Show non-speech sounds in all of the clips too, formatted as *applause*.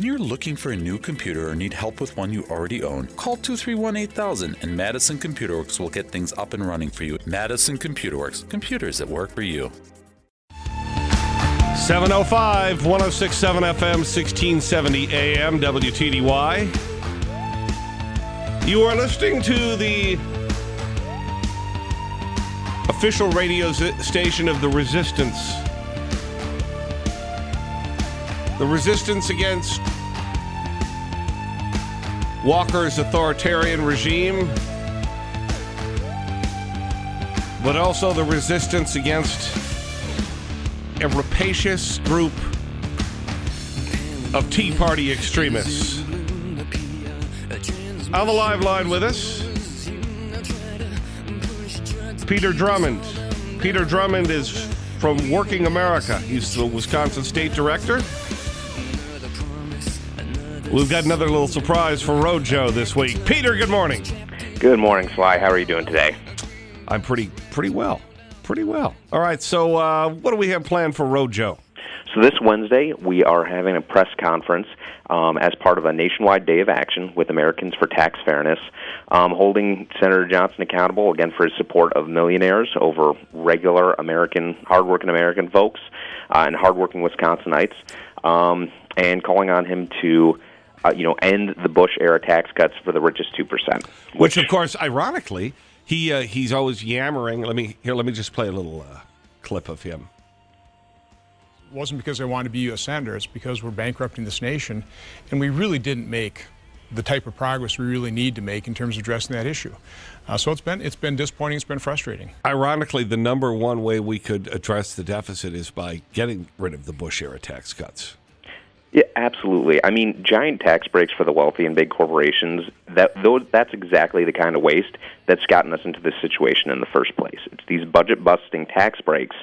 When you're looking for a new computer or need help with one you already own, call 231 8000 and Madison Computer Works will get things up and running for you. Madison Computer Works, computers that work for you. 705 1067 FM 1670 AM WTDY. You are listening to the official radio station of the resistance. The resistance against Walker's authoritarian regime, but also the resistance against a rapacious group of Tea Party extremists. On the live line with us, Peter Drummond. Peter Drummond is from Working America. He's the Wisconsin State Director. We've got another little surprise for Rojo this week. Peter, good morning. Good morning, Sly. How are you doing today? I'm pretty pretty well. Pretty well. All right, so uh, what do we have planned for Rojo? So this Wednesday, we are having a press conference um, as part of a nationwide day of action with Americans for Tax Fairness, um, holding Senator Johnson accountable again for his support of millionaires over regular American, hardworking American folks uh, and hardworking Wisconsinites, um, and calling on him to uh, you know, end the Bush era tax cuts for the richest two percent. Which, of course, ironically, he uh, he's always yammering. Let me here. Let me just play a little uh, clip of him. It wasn't because I wanted to be U.S. senator. It's because we're bankrupting this nation, and we really didn't make the type of progress we really need to make in terms of addressing that issue. Uh, so it's been it's been disappointing. It's been frustrating. Ironically, the number one way we could address the deficit is by getting rid of the Bush era tax cuts. Yeah, absolutely. I mean, giant tax breaks for the wealthy and big corporations, that those that's exactly the kind of waste that's gotten us into this situation in the first place. It's these budget busting tax breaks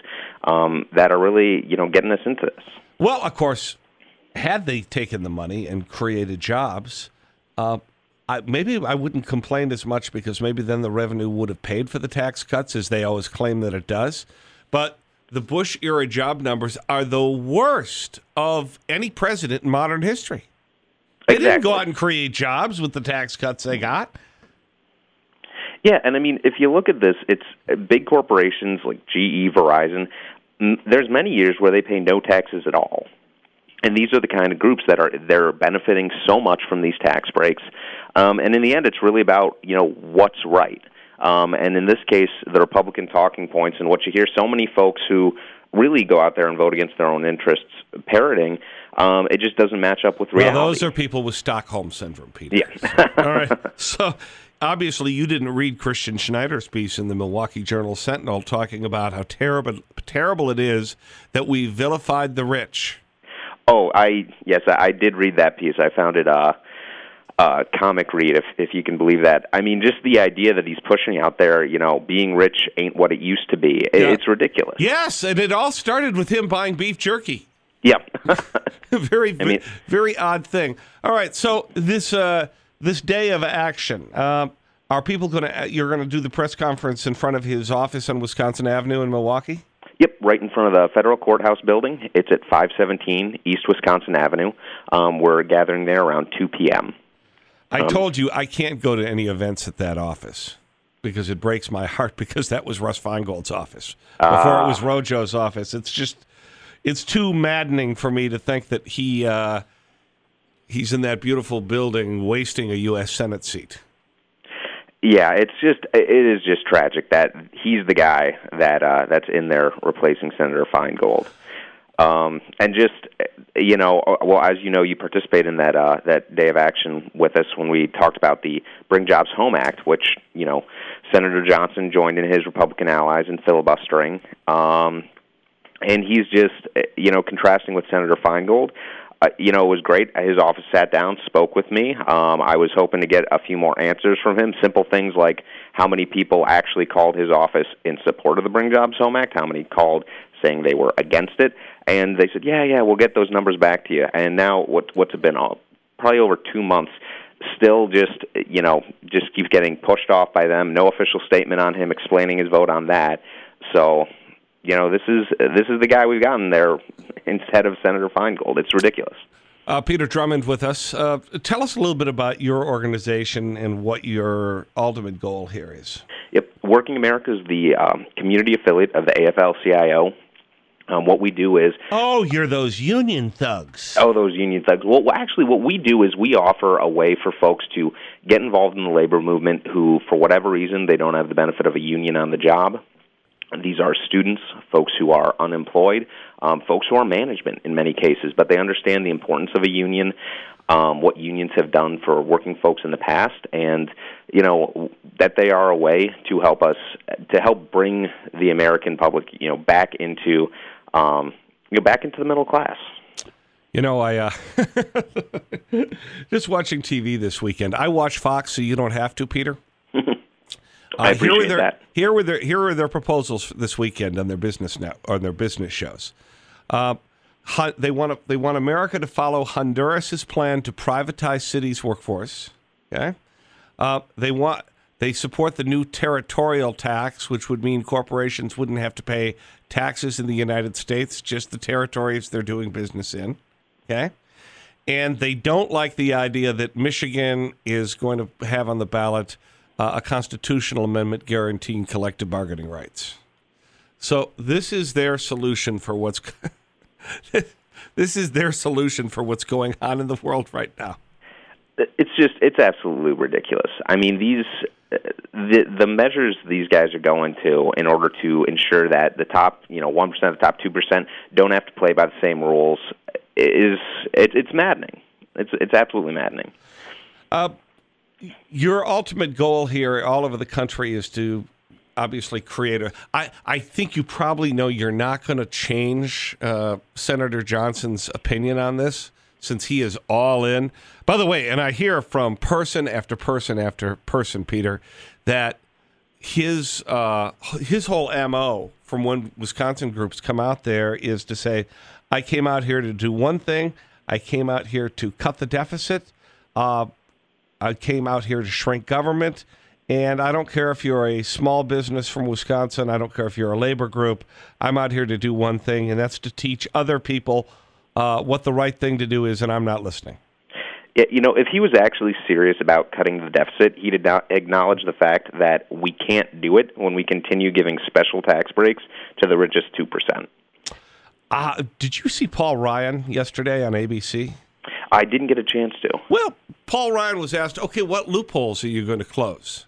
um, that are really, you know, getting us into this. Well, of course, had they taken the money and created jobs, uh, I, maybe I wouldn't complain as much because maybe then the revenue would have paid for the tax cuts as they always claim that it does. But the Bush era job numbers are the worst of any president in modern history. They exactly. didn't go out and create jobs with the tax cuts they got. Yeah, and I mean, if you look at this, it's uh, big corporations like GE, Verizon. There's many years where they pay no taxes at all, and these are the kind of groups that are they're benefiting so much from these tax breaks. Um, and in the end, it's really about you know what's right. Um, and in this case, the Republican talking points and what you hear so many folks who really go out there and vote against their own interests parroting, um, it just doesn't match up with reality. Well, those are people with Stockholm syndrome, Peter. Yeah. so, *laughs* all right. So obviously, you didn't read Christian Schneider's piece in the Milwaukee Journal Sentinel talking about how terrible terrible it is that we vilified the rich. Oh, I yes, I did read that piece. I found it uh, uh, comic read, if if you can believe that. I mean, just the idea that he's pushing out there, you know, being rich ain't what it used to be. Yeah. It's ridiculous. Yes, and it all started with him buying beef jerky. Yep. *laughs* *laughs* very, I mean, very odd thing. All right, so this uh, this day of action. Uh, are people going to? You're going to do the press conference in front of his office on Wisconsin Avenue in Milwaukee. Yep, right in front of the federal courthouse building. It's at 517 East Wisconsin Avenue. Um, we're gathering there around 2 p.m. I um, told you I can't go to any events at that office because it breaks my heart *laughs* because that was Russ Feingold's office before uh, it was ah. Rojo's office. It's just it's too maddening for me to think that he uh, he's in that beautiful building wasting a U.S. Senate seat. Yeah, it's just it is just tragic that he's the guy that uh, that's in there replacing Senator Feingold. Um, and just you know, well, as you know, you participate in that uh, that day of action with us when we talked about the Bring Jobs Home Act, which you know Senator Johnson joined in his Republican allies in filibustering, um, and he's just you know contrasting with Senator Feingold. Uh, you know, it was great. His office sat down, spoke with me. Um, I was hoping to get a few more answers from him. Simple things like how many people actually called his office in support of the Bring Jobs Home Act, how many called saying they were against it, and they said, "Yeah, yeah, we'll get those numbers back to you." And now, what what's it been? All probably over two months. Still, just you know, just keeps getting pushed off by them. No official statement on him explaining his vote on that. So, you know, this is this is the guy we've gotten there *laughs* instead of Senator Feingold. It's ridiculous. Uh, Peter Drummond with us. Uh, tell us a little bit about your organization and what your ultimate goal here is. Yep, Working America is the um, community affiliate of the AFL-CIO. Um, what we do is oh, you're those union thugs. Oh, those union thugs. Well, actually, what we do is we offer a way for folks to get involved in the labor movement who, for whatever reason, they don't have the benefit of a union on the job. These are students, folks who are unemployed, um, folks who are management in many cases, but they understand the importance of a union, um, what unions have done for working folks in the past, and you know that they are a way to help us to help bring the American public, you know, back into um, you know back into the middle class. You know, I uh, *laughs* just watching TV this weekend. I watch Fox, so you don't have to, Peter. *laughs* I appreciate uh, here their, that. Here were their here are their proposals this weekend on their business now on their business shows. Uh, they want to they want America to follow Honduras's plan to privatize cities' workforce. Okay, uh, they want they support the new territorial tax, which would mean corporations wouldn't have to pay taxes in the United States, just the territories they're doing business in. Okay. And they don't like the idea that Michigan is going to have on the ballot uh, a constitutional amendment guaranteeing collective bargaining rights. So this is their solution for what's *laughs* this is their solution for what's going on in the world right now. It's just it's absolutely ridiculous. I mean these the the measures these guys are going to in order to ensure that the top you know one percent, of the top two percent don't have to play by the same rules is it, it's maddening. It's it's absolutely maddening. Uh, your ultimate goal here, all over the country, is to obviously create a. I I think you probably know you're not going to change uh, Senator Johnson's opinion on this since he is all in. By the way, and I hear from person after person after person, Peter, that his uh, his whole mo from when Wisconsin groups come out there is to say, "I came out here to do one thing. I came out here to cut the deficit. Uh, I came out here to shrink government." And I don't care if you're a small business from Wisconsin. I don't care if you're a labor group. I'm out here to do one thing, and that's to teach other people uh, what the right thing to do is, and I'm not listening. Yeah, you know, if he was actually serious about cutting the deficit, he did not acknowledge the fact that we can't do it when we continue giving special tax breaks to the richest 2%. Uh, did you see Paul Ryan yesterday on ABC? I didn't get a chance to. Well, Paul Ryan was asked, okay, what loopholes are you going to close?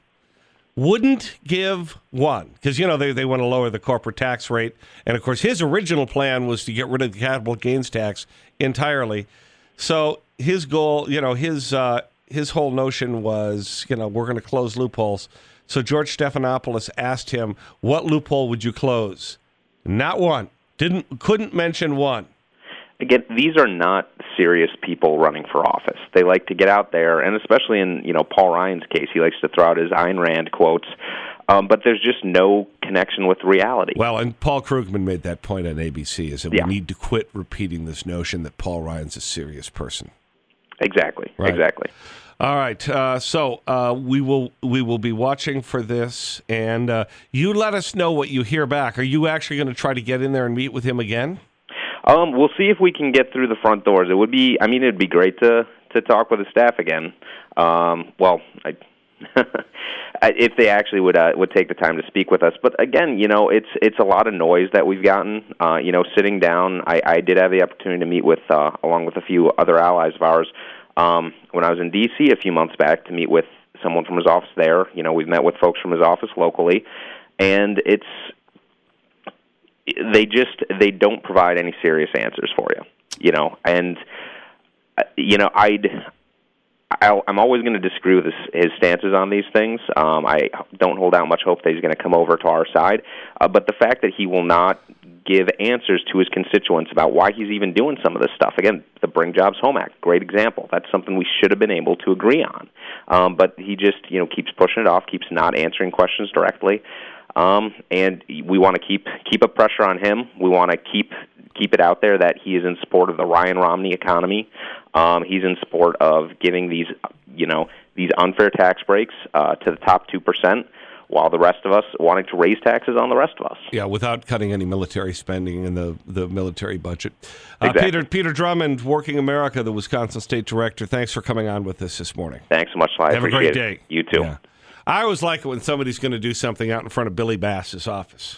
Wouldn't give one, because, you know, they, they want to lower the corporate tax rate. And, of course, his original plan was to get rid of the capital gains tax entirely. So his goal, you know, his, uh, his whole notion was, you know, we're going to close loopholes. So George Stephanopoulos asked him, what loophole would you close? Not one. Didn't couldn't mention one again, these are not serious people running for office. They like to get out there, and especially in you know Paul Ryan's case, he likes to throw out his Ayn Rand quotes. Um, but there's just no connection with reality. Well, and Paul Krugman made that point on ABC: is that yeah. we need to quit repeating this notion that Paul Ryan's a serious person. Exactly. Right. Exactly. All right, uh, so uh, we will we will be watching for this, and uh, you let us know what you hear back. Are you actually going to try to get in there and meet with him again? Um, we'll see if we can get through the front doors. It would be, I mean, it'd be great to to talk with the staff again. Um, well, *laughs* I, if they actually would uh, would take the time to speak with us. But again, you know, it's it's a lot of noise that we've gotten. Uh, you know, sitting down, I, I did have the opportunity to meet with, uh, along with a few other allies of ours, um, when I was in D.C. a few months back to meet with someone from his office there. You know, we've met with folks from his office locally, and it's they just they don't provide any serious answers for you you know and uh, you know i'd i am always going to disagree with his, his stances on these things. Um, I don't hold out much hope that he's going to come over to our side. Uh, but the fact that he will not give answers to his constituents about why he's even doing some of this stuff. Again, the Bring Jobs Home Act, great example. That's something we should have been able to agree on. Um, but he just, you know, keeps pushing it off, keeps not answering questions directly. Um, and we want to keep keep a pressure on him. We want to keep keep it out there that he is in support of the Ryan Romney economy. Um, he's in support of giving these you know these unfair tax breaks uh, to the top two percent while the rest of us wanting to raise taxes on the rest of us. Yeah, without cutting any military spending in the, the military budget. Uh, exactly. Peter Peter Drummond, Working America, the Wisconsin State Director. Thanks for coming on with us this morning. Thanks so much, Sly. Have a great it. day. You too. Yeah. I always like it when somebody's going to do something out in front of Billy Bass's office.